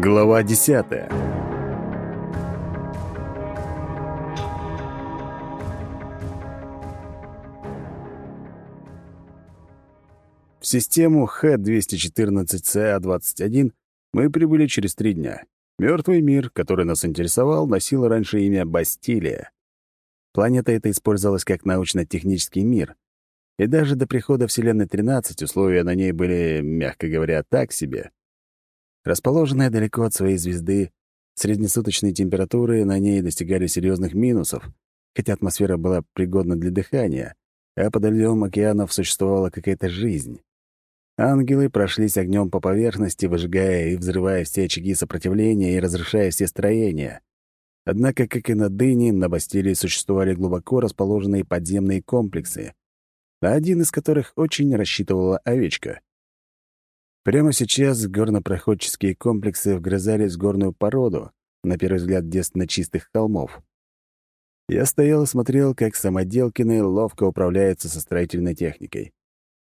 Глава десятая. В систему Х-214ЦА-21 мы прибыли через три дня. Мертвый мир, который нас интересовал, носил раньше имя Бастилия. Планета эта использовалась как научно-технический мир. И даже до прихода Вселенной-13 условия на ней были, мягко говоря, так себе. Расположенная далеко от своей звезды, среднесуточные температуры на ней достигали серьезных минусов, хотя атмосфера была пригодна для дыхания, а под льдом океанов существовала какая-то жизнь. Ангелы прошлись огнем по поверхности, выжигая и взрывая все очаги сопротивления и разрушая все строения. Однако, как и на Дыне, на Бастилии существовали глубоко расположенные подземные комплексы, на один из которых очень рассчитывала овечка. Прямо сейчас горнопроходческие комплексы вгрызались в горную породу, на первый взгляд девственно чистых холмов. Я стоял и смотрел, как самоделкины ловко управляются со строительной техникой.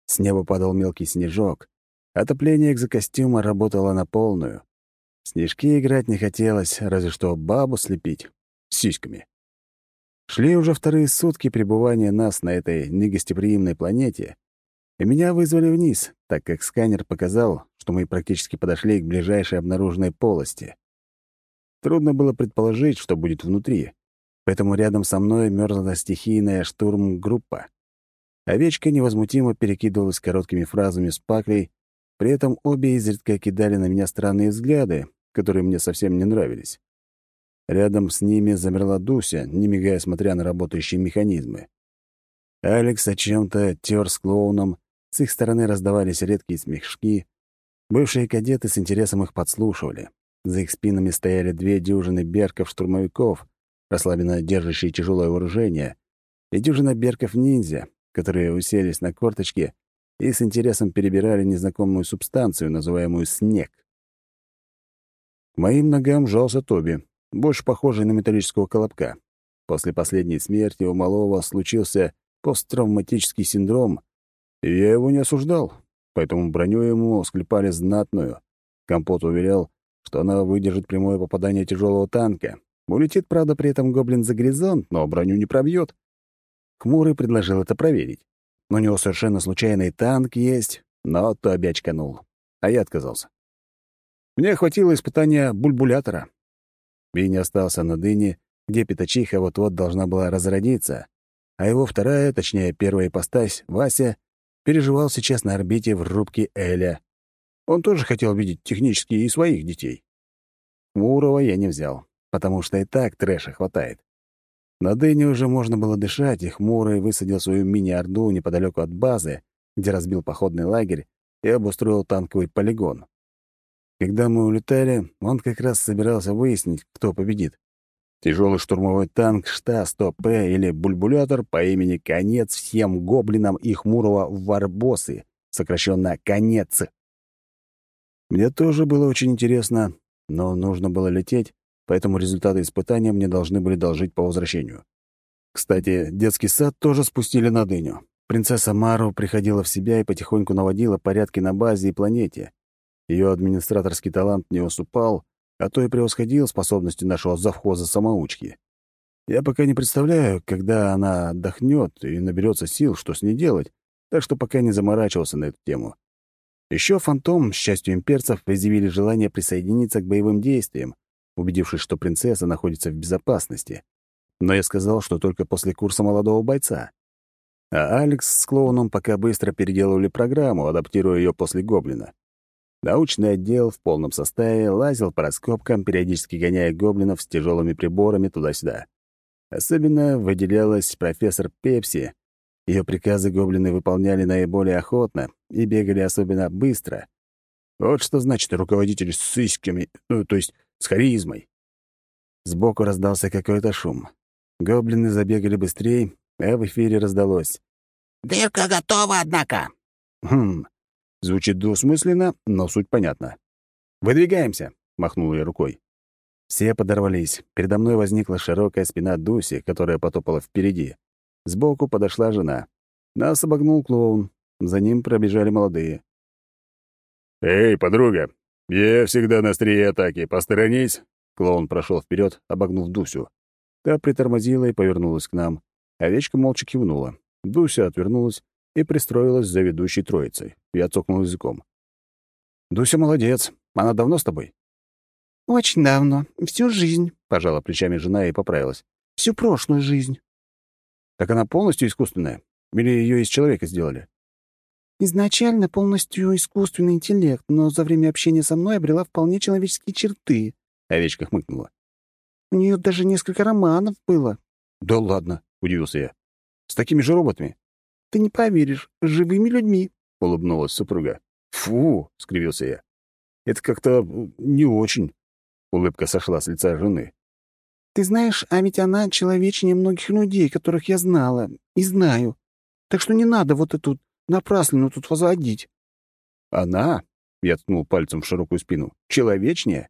С неба падал мелкий снежок. Отопление экзокостюма работало на полную. Снежки играть не хотелось, разве что бабу слепить. Сиськами. Шли уже вторые сутки пребывания нас на этой негостеприимной планете, и меня вызвали вниз, так как сканер показал, что мы практически подошли к ближайшей обнаруженной полости. Трудно было предположить, что будет внутри, поэтому рядом со мной мерзла стихийная штурм-группа. Овечка невозмутимо перекидывалась короткими фразами с паклей, при этом обе изредка кидали на меня странные взгляды, которые мне совсем не нравились. Рядом с ними замерла Дуся, не мигая, смотря на работающие механизмы. Алекс о чем-то тер с клоуном, с их стороны раздавались редкие смешки. Бывшие кадеты с интересом их подслушивали. За их спинами стояли две дюжины берков-штурмовиков, расслабленно держащие тяжелое вооружение, и дюжина берков-ниндзя, которые уселись на корточки и с интересом перебирали незнакомую субстанцию, называемую снег. К моим ногам жался Тоби, больше похожий на металлического колобка. После последней смерти у малого случился посттравматический синдром, я его не осуждал, поэтому броню ему склепали знатную. Компот уверял, что она выдержит прямое попадание тяжелого танка. Улетит, правда, при этом гоблин за горизонт, но броню не пробьет. Хмурый предложил это проверить. У него совершенно случайный танк есть, но то обячканул. А я отказался. Мне хватило испытания бульбулятора. Бинни остался на дыне, где пятачиха вот-вот должна была разродиться, а его вторая, точнее, первая ипостась, Вася, переживал сейчас на орбите в рубке Эля. Он тоже хотел видеть технически и своих детей. Мурова я не взял, потому что и так трэша хватает. На дыне уже можно было дышать, и Хмурый высадил свою мини-орду неподалеку от базы, где разбил походный лагерь и обустроил танковый полигон. Когда мы улетали, он как раз собирался выяснить, кто победит. Тяжелый штурмовой танк ШТА-100П или бульбулятор по имени Конец всем гоблинам и Хмурого Варбосы, сокращенно Конец. Мне тоже было очень интересно, но нужно было лететь, поэтому результаты испытания мне должны были должить по возвращению. Кстати, детский сад тоже спустили на дыню. Принцесса Мару приходила в себя и потихоньку наводила порядки на базе и планете. Ее администраторский талант не уступал, а то и превосходил способности нашего завхоза-самоучки. Я пока не представляю, когда она отдохнет и наберется сил, что с ней делать, так что пока не заморачивался на эту тему. Еще Фантом, с частью имперцев, изъявили желание присоединиться к боевым действиям, убедившись, что принцесса находится в безопасности. Но я сказал, что только после курса молодого бойца. А Алекс с клоуном пока быстро переделывали программу, адаптируя ее после Гоблина. Научный отдел в полном составе лазил по раскопкам, периодически гоняя гоблинов с тяжелыми приборами туда-сюда. Особенно выделялась профессор Пепси. Ее приказы гоблины выполняли наиболее охотно и бегали особенно быстро. Вот что значит руководитель с сыськами, ну, то есть с харизмой. Сбоку раздался какой-то шум. Гоблины забегали быстрее, а в эфире раздалось. «Дырка готова, однако!» «Хм, Звучит двусмысленно, но суть понятна. «Выдвигаемся!» — махнул я рукой. Все подорвались. Передо мной возникла широкая спина Дуси, которая потопала впереди. Сбоку подошла жена. Нас обогнул клоун. За ним пробежали молодые. «Эй, подруга, «Я всегда на острие атаки. Посторонись!» Клоун прошел вперед, обогнув Дусю. Та притормозила и повернулась к нам. Овечка молча кивнула. Дуся отвернулась и пристроилась за ведущей троицей. Я цокнул языком. «Дуся молодец. Она давно с тобой?» «Очень давно. Всю жизнь», — пожала плечами жена и поправилась. «Всю прошлую жизнь». «Так она полностью искусственная? Или ее из человека сделали?» «Изначально полностью искусственный интеллект, но за время общения со мной обрела вполне человеческие черты», — овечка хмыкнула. «У нее даже несколько романов было». «Да ладно», — удивился я. «С такими же роботами?» «Ты не поверишь, живыми людьми», — улыбнулась супруга. «Фу!» — скривился я. «Это как-то не очень». Улыбка сошла с лица жены. «Ты знаешь, а ведь она человечнее многих людей, которых я знала и знаю. Так что не надо вот эту напраслину тут возводить». «Она?» — я ткнул пальцем в широкую спину. «Человечнее?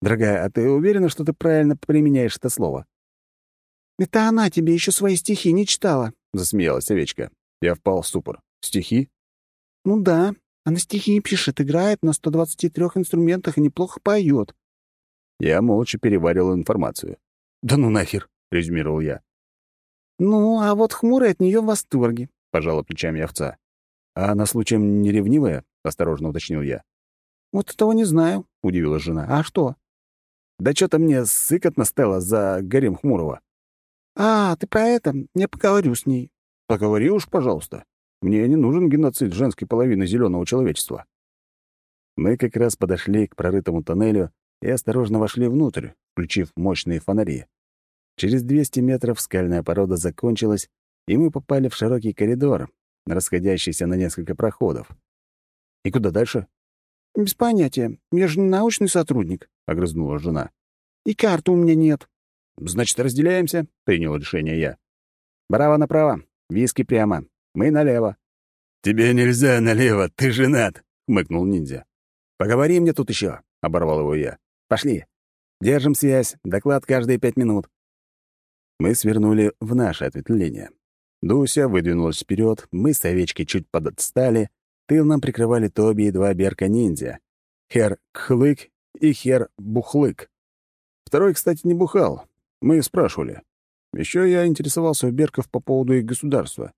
Дорогая, а ты уверена, что ты правильно применяешь это слово?» «Это она тебе еще свои стихи не читала», — засмеялась овечка. Я впал в ступор. «Стихи?» «Ну да. Она стихи пишет, играет на 123 инструментах и неплохо поет. Я молча переваривал информацию. «Да ну нахер!» — резюмировал я. «Ну, а вот хмурый от нее в восторге», — пожала плечами овца. «А она случаем не ревнивая?» — осторожно уточнил я. «Вот этого не знаю», — удивилась жена. «А что?» «Да что-то мне сыкотно стало за гарем Хмурого». «А, ты про это? Я поговорю с ней». «Поговори уж, пожалуйста. Мне не нужен геноцид женской половины зеленого человечества». Мы как раз подошли к прорытому тоннелю, и осторожно вошли внутрь, включив мощные фонари. Через 200 метров скальная порода закончилась, и мы попали в широкий коридор, расходящийся на несколько проходов. «И куда дальше?» «Без понятия. Я же не научный сотрудник», — огрызнула жена. «И карты у меня нет». «Значит, разделяемся?» — принял решение я. «Браво направо, виски прямо, мы налево». «Тебе нельзя налево, ты женат», — хмыкнул ниндзя. «Поговори мне тут еще, оборвал его я. Пошли. Держим связь. Доклад каждые пять минут. Мы свернули в наше ответвление. Дуся выдвинулась вперед, мы с овечкой чуть подотстали, тыл нам прикрывали Тоби и два берка-ниндзя. Хер Кхлык и Хер Бухлык. Второй, кстати, не бухал. Мы спрашивали. Еще я интересовался у берков по поводу их государства.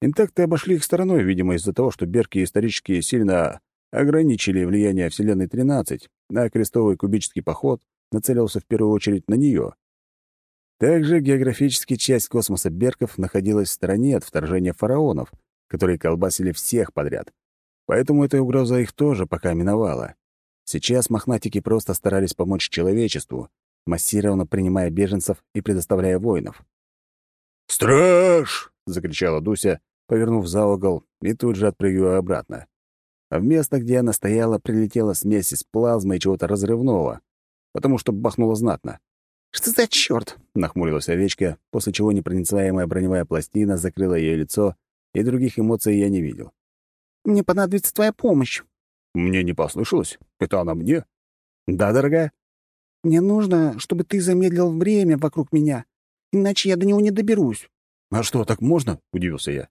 Интакты обошли их стороной, видимо, из-за того, что берки исторически сильно ограничили влияние Вселенной-13, а крестовый кубический поход нацелился в первую очередь на нее. Также географически часть космоса Берков находилась в стороне от вторжения фараонов, которые колбасили всех подряд. Поэтому эта угроза их тоже пока миновала. Сейчас мохнатики просто старались помочь человечеству, массированно принимая беженцев и предоставляя воинов. «Страж!» — закричала Дуся, повернув за угол и тут же отпрыгивая обратно. А в место, где она стояла, прилетела смесь из плазмы и чего-то разрывного, потому что бахнуло знатно. «Что за чёрт?» — нахмурилась овечка, после чего непроницаемая броневая пластина закрыла ее лицо, и других эмоций я не видел. «Мне понадобится твоя помощь». «Мне не послышалось? Это она мне?» «Да, дорогая?» «Мне нужно, чтобы ты замедлил время вокруг меня, иначе я до него не доберусь». «А что, так можно?» — удивился я.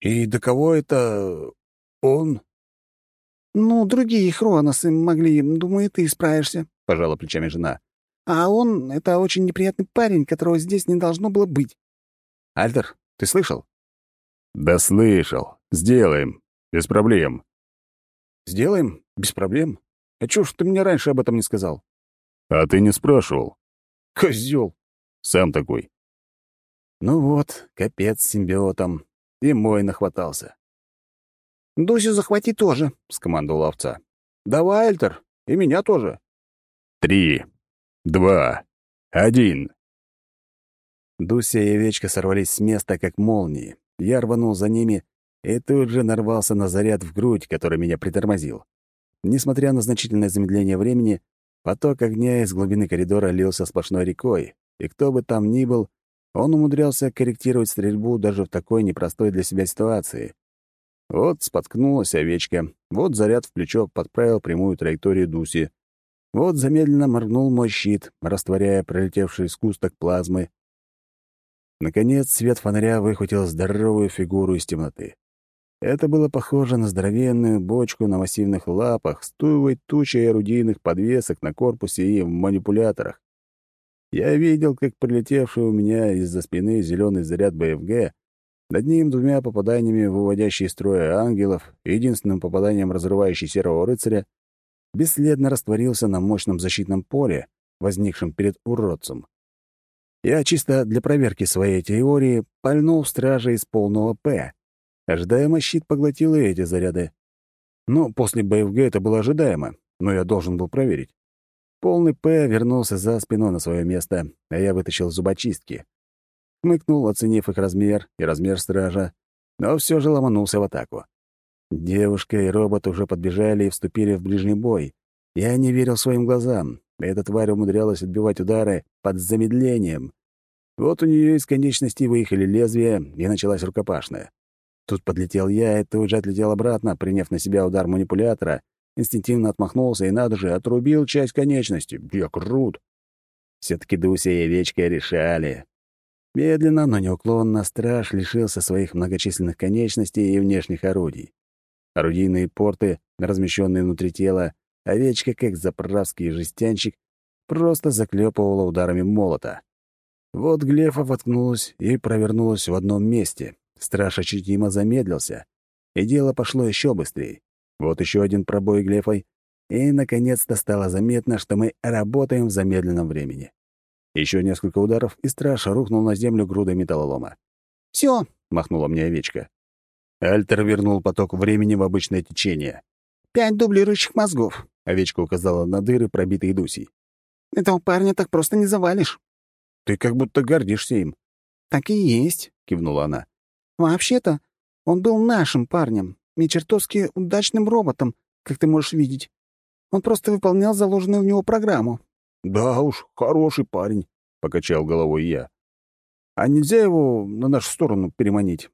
«И до кого это... он?» «Ну, другие хроносы могли. Думаю, ты справишься», — пожала плечами жена. «А он — это очень неприятный парень, которого здесь не должно было быть». «Альтер, ты слышал?» «Да слышал. Сделаем. Без проблем». «Сделаем? Без проблем? А чё ж ты мне раньше об этом не сказал?» «А ты не спрашивал». «Козёл!» «Сам такой». Ну вот, капец с симбиотом. И мой нахватался. «Дусю захвати тоже», — скомандовала овца. «Давай, Альтер, и меня тоже». «Три, два, один». Дуся и овечка сорвались с места, как молнии. Я рванул за ними и тут же нарвался на заряд в грудь, который меня притормозил. Несмотря на значительное замедление времени, поток огня из глубины коридора лился сплошной рекой, и кто бы там ни был, он умудрялся корректировать стрельбу даже в такой непростой для себя ситуации. Вот споткнулась овечка, вот заряд в плечо подправил прямую траекторию Дуси. Вот замедленно моргнул мой щит, растворяя пролетевший сгусток плазмы. Наконец свет фонаря выхватил здоровую фигуру из темноты. Это было похоже на здоровенную бочку на массивных лапах с туевой тучей орудийных подвесок на корпусе и в манипуляторах. Я видел, как прилетевший у меня из-за спины зеленый заряд БФГ над ним двумя попаданиями, выводящий из строя ангелов, единственным попаданием, разрывающий серого рыцаря, бесследно растворился на мощном защитном поле, возникшем перед уродцем. Я чисто для проверки своей теории пальнул в страже из полного «П», Ожидаемо щит поглотил и эти заряды. Ну, после БФГ это было ожидаемо, но я должен был проверить. Полный П вернулся за спину на свое место, а я вытащил зубочистки. Хмыкнул, оценив их размер и размер стража, но все же ломанулся в атаку. Девушка и робот уже подбежали и вступили в ближний бой. Я не верил своим глазам. Эта тварь умудрялась отбивать удары под замедлением. Вот у нее из конечностей выехали лезвия, и началась рукопашная. Тут подлетел я и тут же отлетел обратно, приняв на себя удар манипулятора, инстинктивно отмахнулся и, надо же, отрубил часть конечности. Я крут. все таки Дуся и Овечка решали. Медленно, но неуклонно страж лишился своих многочисленных конечностей и внешних орудий. Орудийные порты, размещенные внутри тела, Овечка, как заправский жестянщик, просто заклепывала ударами молота. Вот Глефа воткнулась и провернулась в одном месте, Страж ощутимо замедлился, и дело пошло еще быстрее. Вот еще один пробой глефой, и, наконец-то, стало заметно, что мы работаем в замедленном времени. Еще несколько ударов, и страж рухнул на землю грудой металлолома. Все, махнула мне овечка. Альтер вернул поток времени в обычное течение. «Пять дублирующих мозгов», — овечка указала на дыры, пробитые Дусей. «Этого парня так просто не завалишь». «Ты как будто гордишься им». «Так и есть», — кивнула она. Вообще-то, он был нашим парнем и чертовски удачным роботом, как ты можешь видеть. Он просто выполнял заложенную в него программу». «Да уж, хороший парень», — покачал головой я. «А нельзя его на нашу сторону переманить?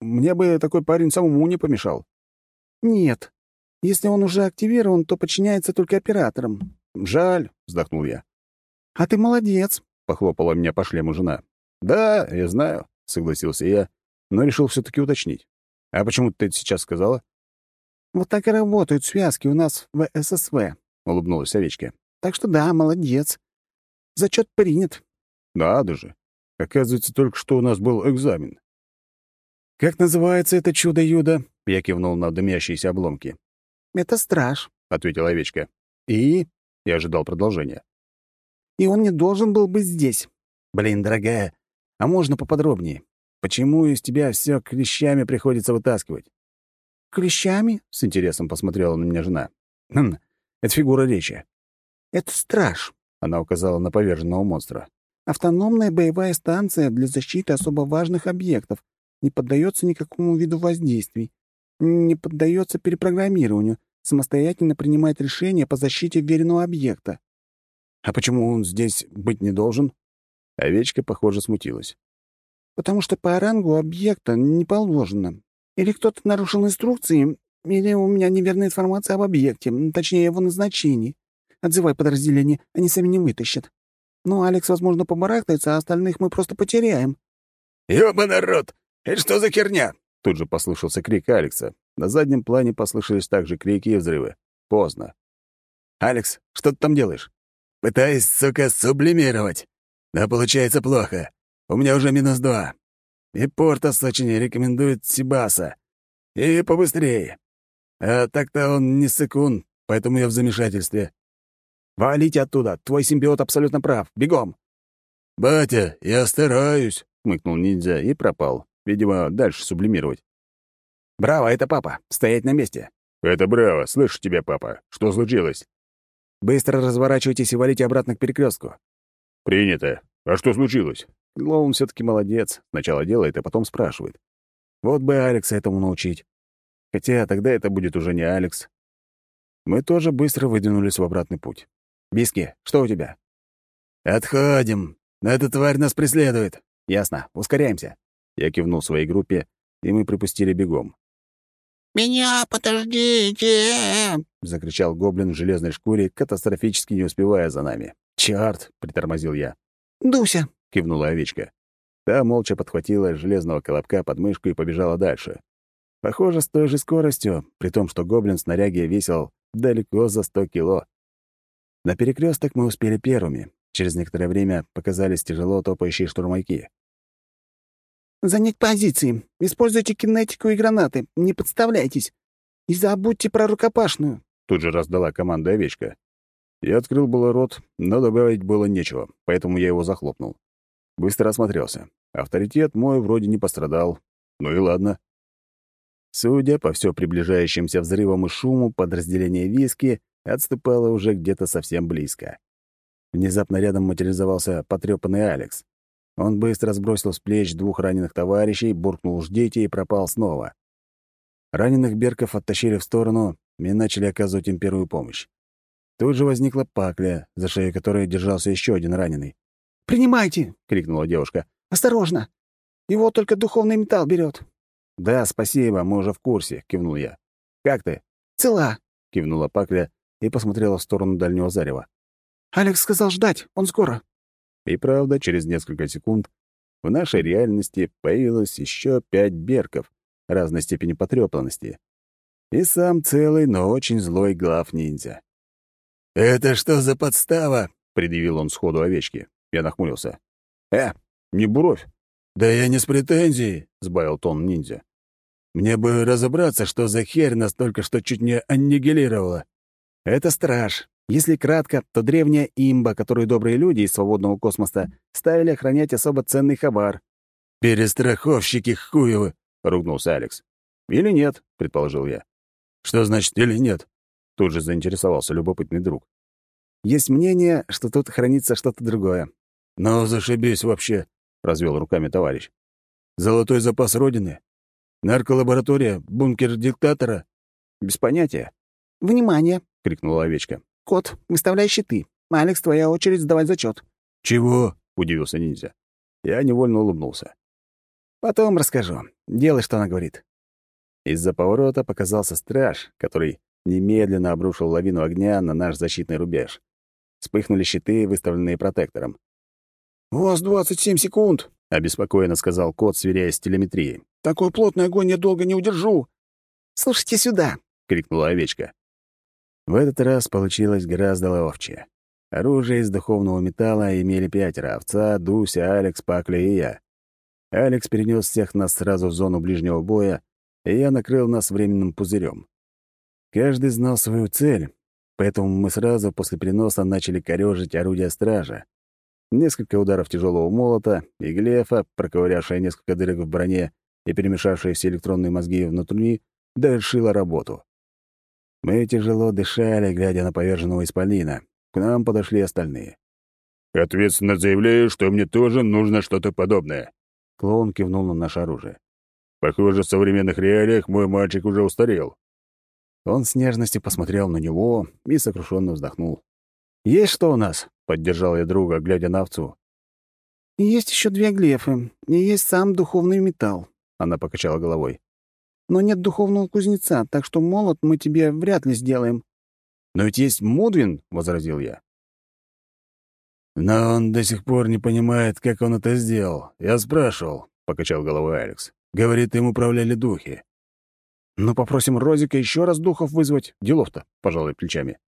Мне бы такой парень самому не помешал». «Нет. Если он уже активирован, то подчиняется только операторам». «Жаль», — вздохнул я. «А ты молодец», — похлопала меня по шлему жена. «Да, я знаю», — согласился я но решил все таки уточнить. «А почему ты это сейчас сказала?» «Вот так и работают связки у нас в ССВ», — улыбнулась овечка. «Так что да, молодец. Зачет принят». «Надо же. Оказывается, только что у нас был экзамен». «Как называется это чудо-юдо?» — я кивнул на дымящиеся обломки. «Это страж», — ответила овечка. «И?» — я ожидал продолжения. «И он не должен был быть здесь». «Блин, дорогая, а можно поподробнее? Почему из тебя все клещами приходится вытаскивать?» «Клещами?» — с интересом посмотрела на меня жена. «Хм, это фигура речи». «Это страж», — она указала на поверженного монстра. «Автономная боевая станция для защиты особо важных объектов, не поддается никакому виду воздействий, не поддается перепрограммированию, самостоятельно принимает решения по защите веренного объекта». «А почему он здесь быть не должен?» Овечка, похоже, смутилась потому что по рангу объекта не положено. Или кто-то нарушил инструкции, или у меня неверная информация об объекте, точнее, его назначении. Отзывай подразделение, они сами не вытащат. Ну, Алекс, возможно, побарахтается, а остальных мы просто потеряем». «Ёба, народ! Это что за херня?» Тут же послышался крик Алекса. На заднем плане послышались также крики и взрывы. Поздно. «Алекс, что ты там делаешь?» «Пытаюсь, сука, сублимировать. Но получается плохо. У меня уже минус два. И Портос очень рекомендует Сибаса. И побыстрее. А так-то он не секунд, поэтому я в замешательстве. «Валите оттуда! Твой симбиот абсолютно прав! Бегом!» «Батя, я стараюсь!» — хмыкнул ниндзя и пропал. Видимо, дальше сублимировать. «Браво, это папа! Стоять на месте!» «Это браво! Слышу тебя, папа! Что случилось?» «Быстро разворачивайтесь и валите обратно к перекрестку. «Принято. А что случилось?» Клоун все таки молодец. Сначала делает, а потом спрашивает. Вот бы Алекса этому научить. Хотя тогда это будет уже не Алекс. Мы тоже быстро выдвинулись в обратный путь. «Биски, что у тебя?» «Отходим. Эта тварь нас преследует». «Ясно. Ускоряемся». Я кивнул своей группе, и мы припустили бегом. «Меня подождите!» — закричал гоблин в железной шкуре, катастрофически не успевая за нами. «Чёрт!» — притормозил я. «Дуся!» — кивнула овечка. Та молча подхватила железного колобка под мышку и побежала дальше. Похоже, с той же скоростью, при том, что гоблин снаряги весил далеко за сто кило. На перекресток мы успели первыми. Через некоторое время показались тяжело топающие штурмовики. «Занять позиции. Используйте кинетику и гранаты. Не подставляйтесь. И забудьте про рукопашную», — тут же раздала команда овечка. Я открыл было рот, но добавить было нечего, поэтому я его захлопнул. Быстро осмотрелся. Авторитет мой вроде не пострадал. Ну и ладно. Судя по все приближающимся взрывам и шуму, подразделение виски отступало уже где-то совсем близко. Внезапно рядом материализовался потрепанный Алекс. Он быстро сбросил с плеч двух раненых товарищей, буркнул «ждите» и пропал снова. Раненых берков оттащили в сторону и начали оказывать им первую помощь. Тут же возникла пакля, за шею которой держался еще один раненый. «Принимайте!» — крикнула девушка. «Осторожно! Его только духовный металл берет. «Да, спасибо, мы уже в курсе», — кивнул я. «Как ты?» «Цела», — кивнула Пакля и посмотрела в сторону дальнего зарева. «Алекс сказал ждать, он скоро». И правда, через несколько секунд в нашей реальности появилось еще пять берков разной степени потрепанности. И сам целый, но очень злой глав-ниндзя. «Это что за подстава?» — предъявил он сходу овечки. Я нахмурился. «Э, не буровь!» «Да я не с претензией», — сбавил тон ниндзя. «Мне бы разобраться, что за херь настолько, что чуть не аннигилировала». «Это страж. Если кратко, то древняя имба, которую добрые люди из свободного космоса ставили охранять особо ценный хабар». «Перестраховщики хуевы», — ругнулся Алекс. «Или нет», — предположил я. «Что значит «или нет»?» Тут же заинтересовался любопытный друг. «Есть мнение, что тут хранится что-то другое». «Ну, зашибись вообще», — развел руками товарищ. «Золотой запас Родины? Нарколаборатория? Бункер диктатора?» «Без понятия». «Внимание!» — крикнула овечка. «Кот, выставляй щиты. Алекс, твоя очередь сдавать зачет. «Чего?» — удивился ниндзя. Я невольно улыбнулся. «Потом расскажу. Делай, что она говорит». Из-за поворота показался страж, который немедленно обрушил лавину огня на наш защитный рубеж. Вспыхнули щиты, выставленные протектором. «У вас двадцать семь секунд», — обеспокоенно сказал кот, сверяясь с телеметрией. «Такой плотный огонь я долго не удержу». «Слушайте сюда», — крикнула овечка. В этот раз получилось гораздо ловче. Оружие из духовного металла имели пятеро — овца, Дуся, Алекс, Пакля и я. Алекс перенес всех нас сразу в зону ближнего боя, и я накрыл нас временным пузырем. Каждый знал свою цель, поэтому мы сразу после переноса начали корёжить орудия стража. Несколько ударов тяжелого молота, и Глефа, проковырявшая несколько дырок в броне и перемешавшая все электронные мозги внутри, довершила работу. Мы тяжело дышали, глядя на поверженного исполина. К нам подошли остальные. «Ответственно заявляю, что мне тоже нужно что-то подобное». Клоун кивнул на наше оружие. «Похоже, в современных реалиях мой мальчик уже устарел». Он с нежностью посмотрел на него и сокрушенно вздохнул. «Есть что у нас?» — поддержал я друга, глядя на овцу. «Есть еще две глефы, и есть сам духовный металл», — она покачала головой. «Но нет духовного кузнеца, так что молот мы тебе вряд ли сделаем». «Но ведь есть Мудвин», — возразил я. «Но он до сих пор не понимает, как он это сделал. Я спрашивал», — покачал головой Алекс. «Говорит, им управляли духи». «Ну, попросим Розика еще раз духов вызвать. Делов-то», — пожалуй, плечами.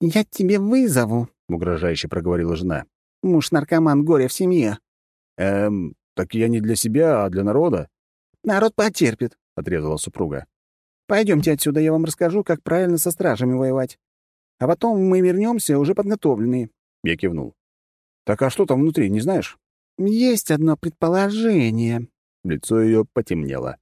«Я тебе вызову», — угрожающе проговорила жена. «Муж-наркоман, горе в семье». «Эм, так я не для себя, а для народа». «Народ потерпит», — отрезала супруга. «Пойдемте отсюда, я вам расскажу, как правильно со стражами воевать. А потом мы вернемся уже подготовленные». Я кивнул. «Так а что там внутри, не знаешь?» «Есть одно предположение». Лицо ее потемнело.